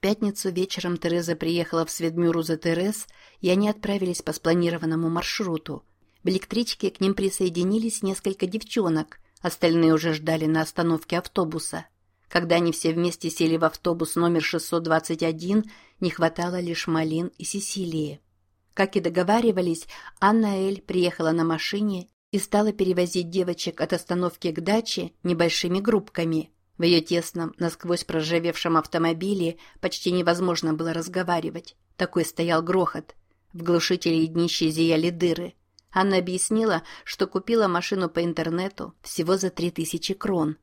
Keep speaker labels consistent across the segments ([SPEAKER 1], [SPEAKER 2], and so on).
[SPEAKER 1] пятницу вечером Тереза приехала в Сведмюру за Терез, и они отправились по спланированному маршруту. В электричке к ним присоединились несколько девчонок, остальные уже ждали на остановке автобуса. Когда они все вместе сели в автобус номер 621, не хватало лишь Малин и Сесилии. Как и договаривались, Анна Эль приехала на машине и стала перевозить девочек от остановки к даче небольшими группками. В ее тесном, насквозь проржавевшем автомобиле почти невозможно было разговаривать. Такой стоял грохот. В глушителе и днище зияли дыры. Анна объяснила, что купила машину по интернету всего за три тысячи крон.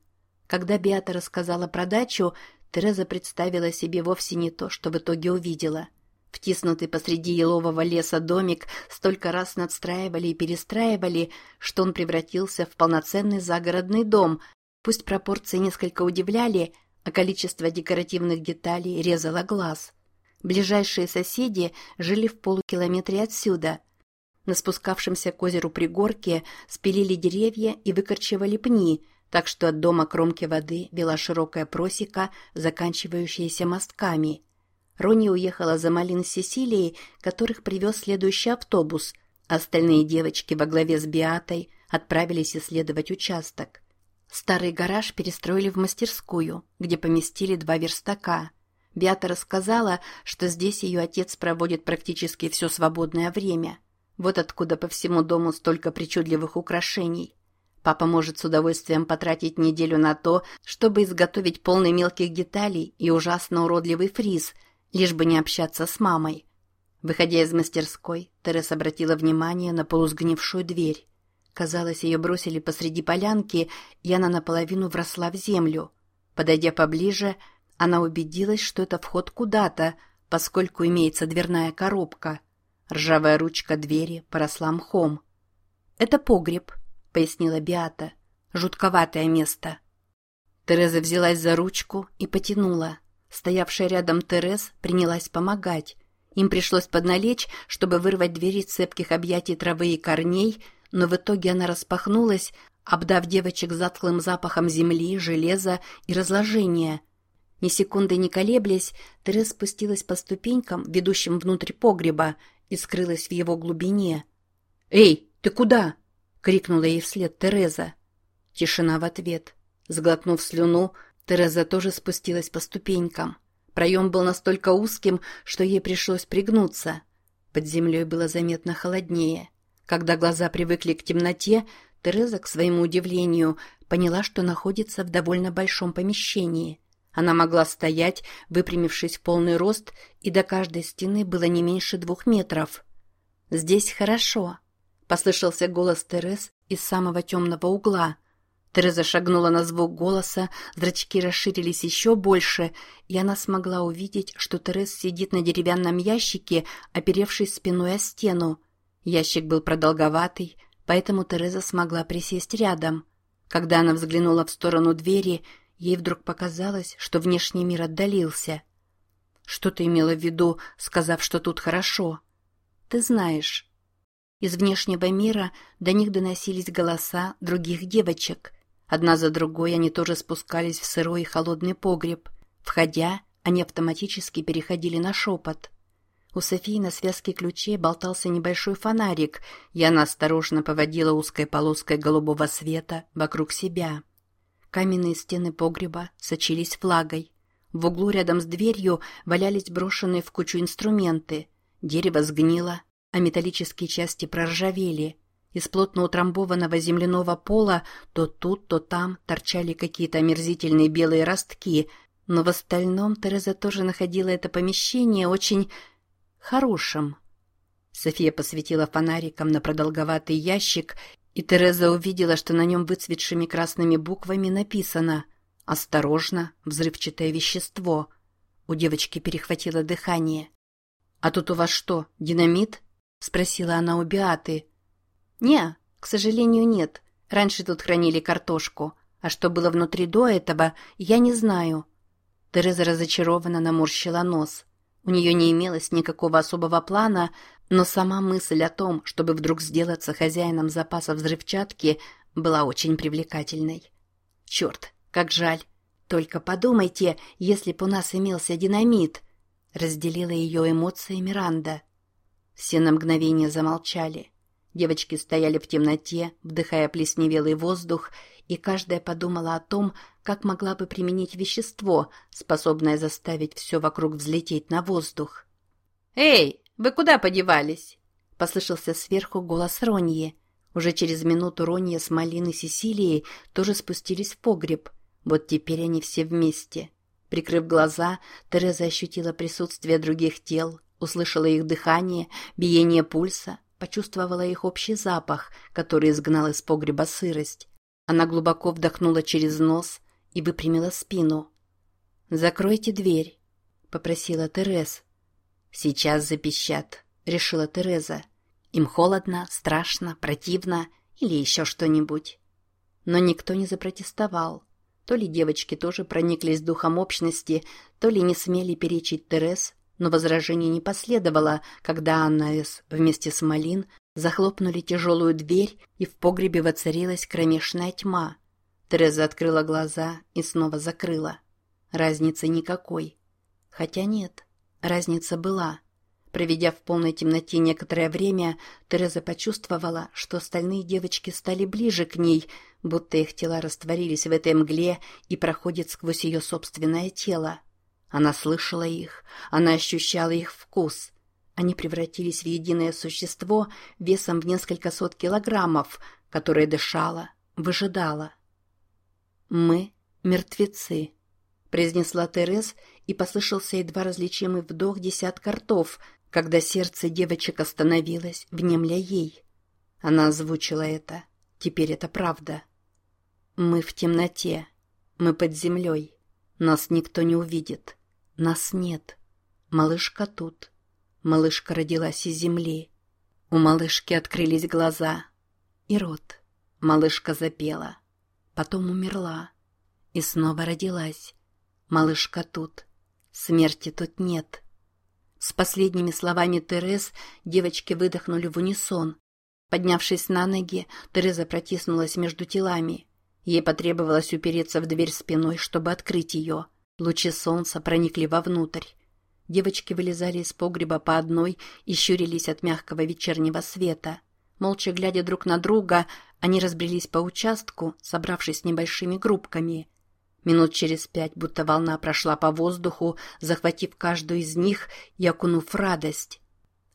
[SPEAKER 1] Когда Биата рассказала про дачу, Тереза представила себе вовсе не то, что в итоге увидела. Втиснутый посреди елового леса домик столько раз надстраивали и перестраивали, что он превратился в полноценный загородный дом. Пусть пропорции несколько удивляли, а количество декоративных деталей резало глаз. Ближайшие соседи жили в полукилометре отсюда. На спускавшемся к озеру пригорке спилили деревья и выкорчевали пни, так что от дома кромки воды вела широкая просека, заканчивающаяся мостками – Рони уехала за Малин с Сесилией, которых привез следующий автобус. Остальные девочки во главе с Биатой отправились исследовать участок. Старый гараж перестроили в мастерскую, где поместили два верстака. Биата рассказала, что здесь ее отец проводит практически все свободное время. Вот откуда по всему дому столько причудливых украшений. Папа может с удовольствием потратить неделю на то, чтобы изготовить полный мелких деталей и ужасно уродливый фриз – лишь бы не общаться с мамой. Выходя из мастерской, Терес обратила внимание на полусгнившую дверь. Казалось, ее бросили посреди полянки, и она наполовину вросла в землю. Подойдя поближе, она убедилась, что это вход куда-то, поскольку имеется дверная коробка. Ржавая ручка двери поросла мхом. «Это погреб», — пояснила Биата. «Жутковатое место». Тереза взялась за ручку и потянула. Стоявшая рядом Терес принялась помогать. Им пришлось подналечь, чтобы вырвать двери цепких объятий травы и корней, но в итоге она распахнулась, обдав девочек затхлым запахом земли, железа и разложения. Ни секунды не колеблясь, Терес спустилась по ступенькам, ведущим внутрь погреба, и скрылась в его глубине. «Эй, ты куда?» — крикнула ей вслед Тереза. Тишина в ответ. Сглотнув слюну, Тереза тоже спустилась по ступенькам. Проем был настолько узким, что ей пришлось пригнуться. Под землей было заметно холоднее. Когда глаза привыкли к темноте, Тереза, к своему удивлению, поняла, что находится в довольно большом помещении. Она могла стоять, выпрямившись в полный рост, и до каждой стены было не меньше двух метров. «Здесь хорошо», — послышался голос Терез из самого темного угла — Тереза шагнула на звук голоса, зрачки расширились еще больше, и она смогла увидеть, что Терез сидит на деревянном ящике, оперевшись спиной о стену. Ящик был продолговатый, поэтому Тереза смогла присесть рядом. Когда она взглянула в сторону двери, ей вдруг показалось, что внешний мир отдалился. «Что ты имела в виду, сказав, что тут хорошо?» «Ты знаешь». Из внешнего мира до них доносились голоса других девочек – Одна за другой они тоже спускались в сырой и холодный погреб. Входя, они автоматически переходили на шепот. У Софии на связке ключей болтался небольшой фонарик, и она осторожно поводила узкой полоской голубого света вокруг себя. Каменные стены погреба сочились влагой. В углу рядом с дверью валялись брошенные в кучу инструменты. Дерево сгнило, а металлические части проржавели – из плотно утрамбованного земляного пола то тут, то там торчали какие-то омерзительные белые ростки, но в остальном Тереза тоже находила это помещение очень хорошим. София посветила фонариком на продолговатый ящик, и Тереза увидела, что на нем выцветшими красными буквами написано «Осторожно, взрывчатое вещество». У девочки перехватило дыхание. «А тут у вас что, динамит?» — спросила она у Биаты. «Не, к сожалению, нет. Раньше тут хранили картошку. А что было внутри до этого, я не знаю». Тереза разочарованно наморщила нос. У нее не имелось никакого особого плана, но сама мысль о том, чтобы вдруг сделаться хозяином запаса взрывчатки, была очень привлекательной. «Черт, как жаль! Только подумайте, если бы у нас имелся динамит!» Разделила ее эмоции Миранда. Все на мгновение замолчали. Девочки стояли в темноте, вдыхая плесневелый воздух, и каждая подумала о том, как могла бы применить вещество, способное заставить все вокруг взлететь на воздух. «Эй, вы куда подевались?» — послышался сверху голос Роньи. Уже через минуту Ронья с Малиной Сесилией тоже спустились в погреб. Вот теперь они все вместе. Прикрыв глаза, Тереза ощутила присутствие других тел, услышала их дыхание, биение пульса, почувствовала их общий запах, который изгнал из погреба сырость. Она глубоко вдохнула через нос и выпрямила спину. «Закройте дверь», — попросила Тереза. «Сейчас запищат», — решила Тереза. «Им холодно, страшно, противно или еще что-нибудь». Но никто не запротестовал. То ли девочки тоже прониклись духом общности, то ли не смели перечить Терез, но возражений не последовало, когда Анна С. вместе с Малин захлопнули тяжелую дверь, и в погребе воцарилась кромешная тьма. Тереза открыла глаза и снова закрыла. Разницы никакой. Хотя нет, разница была. Проведя в полной темноте некоторое время, Тереза почувствовала, что остальные девочки стали ближе к ней, будто их тела растворились в этой мгле и проходят сквозь ее собственное тело. Она слышала их, она ощущала их вкус. Они превратились в единое существо весом в несколько сот килограммов, которое дышало, выжидало. «Мы — мертвецы», — произнесла Терез, и послышался едва различимый вдох десятка ртов, когда сердце девочек остановилось, внемля ей. Она озвучила это. Теперь это правда. «Мы в темноте. Мы под землей. Нас никто не увидит. Нас нет. Малышка тут. Малышка родилась из земли. У малышки открылись глаза и рот. Малышка запела. Потом умерла. И снова родилась. Малышка тут. Смерти тут нет. С последними словами Терез девочки выдохнули в унисон. Поднявшись на ноги, Тереза протиснулась между телами. Ей потребовалось упереться в дверь спиной, чтобы открыть ее. Лучи солнца проникли вовнутрь. Девочки вылезали из погреба по одной и щурились от мягкого вечернего света. Молча глядя друг на друга, они разбрелись по участку, собравшись небольшими группками. Минут через пять, будто волна прошла по воздуху, захватив каждую из них и окунув радость.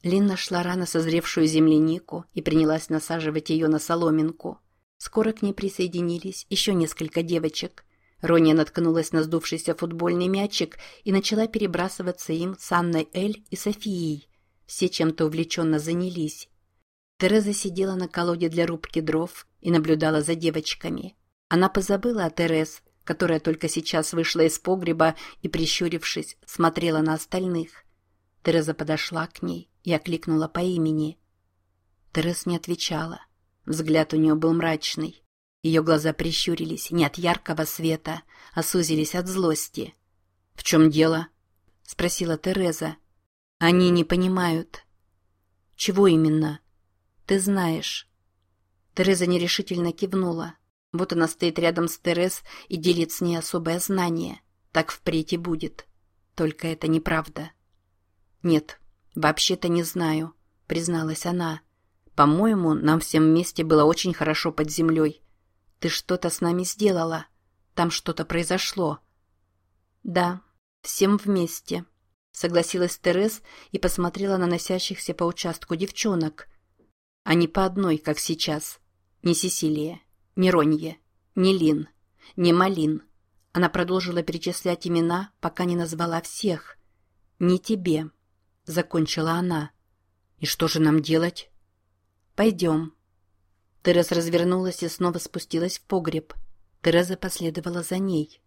[SPEAKER 1] Лин нашла рано созревшую землянику и принялась насаживать ее на соломинку. Скоро к ней присоединились еще несколько девочек – Рония наткнулась на сдувшийся футбольный мячик и начала перебрасываться им с Анной Эль и Софией. Все чем-то увлеченно занялись. Тереза сидела на колоде для рубки дров и наблюдала за девочками. Она позабыла о Терез, которая только сейчас вышла из погреба и, прищурившись, смотрела на остальных. Тереза подошла к ней и окликнула по имени. Терез не отвечала. Взгляд у нее был мрачный. Ее глаза прищурились не от яркого света, а сузились от злости. «В чем дело?» — спросила Тереза. «Они не понимают». «Чего именно?» «Ты знаешь». Тереза нерешительно кивнула. Вот она стоит рядом с Терез и делит с ней особое знание. Так впредь и будет. Только это неправда. «Нет, вообще-то не знаю», — призналась она. «По-моему, нам всем вместе было очень хорошо под землей. Ты что-то с нами сделала. Там что-то произошло. Да, всем вместе. Согласилась Терез и посмотрела на носящихся по участку девчонок. Не по одной, как сейчас. Не Сесилия, не Ронье, не Лин, не Малин. Она продолжила перечислять имена, пока не назвала всех. «Не тебе», — закончила она. «И что же нам делать?» «Пойдем», Тереза развернулась и снова спустилась в погреб. Тереза последовала за ней.